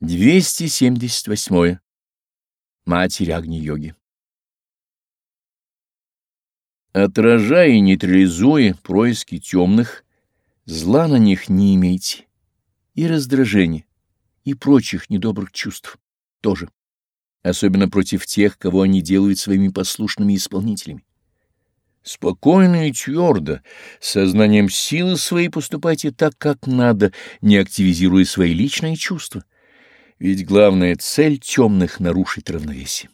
278. Матерь Агни-йоги Отражая и нейтрализуя происки темных, зла на них не имейте, и раздражения, и прочих недобрых чувств тоже, особенно против тех, кого они делают своими послушными исполнителями. Спокойно и твердо, сознанием силы своей поступайте так, как надо, не активизируя свои личные чувства. Ведь главная цель темных — нарушить равновесие.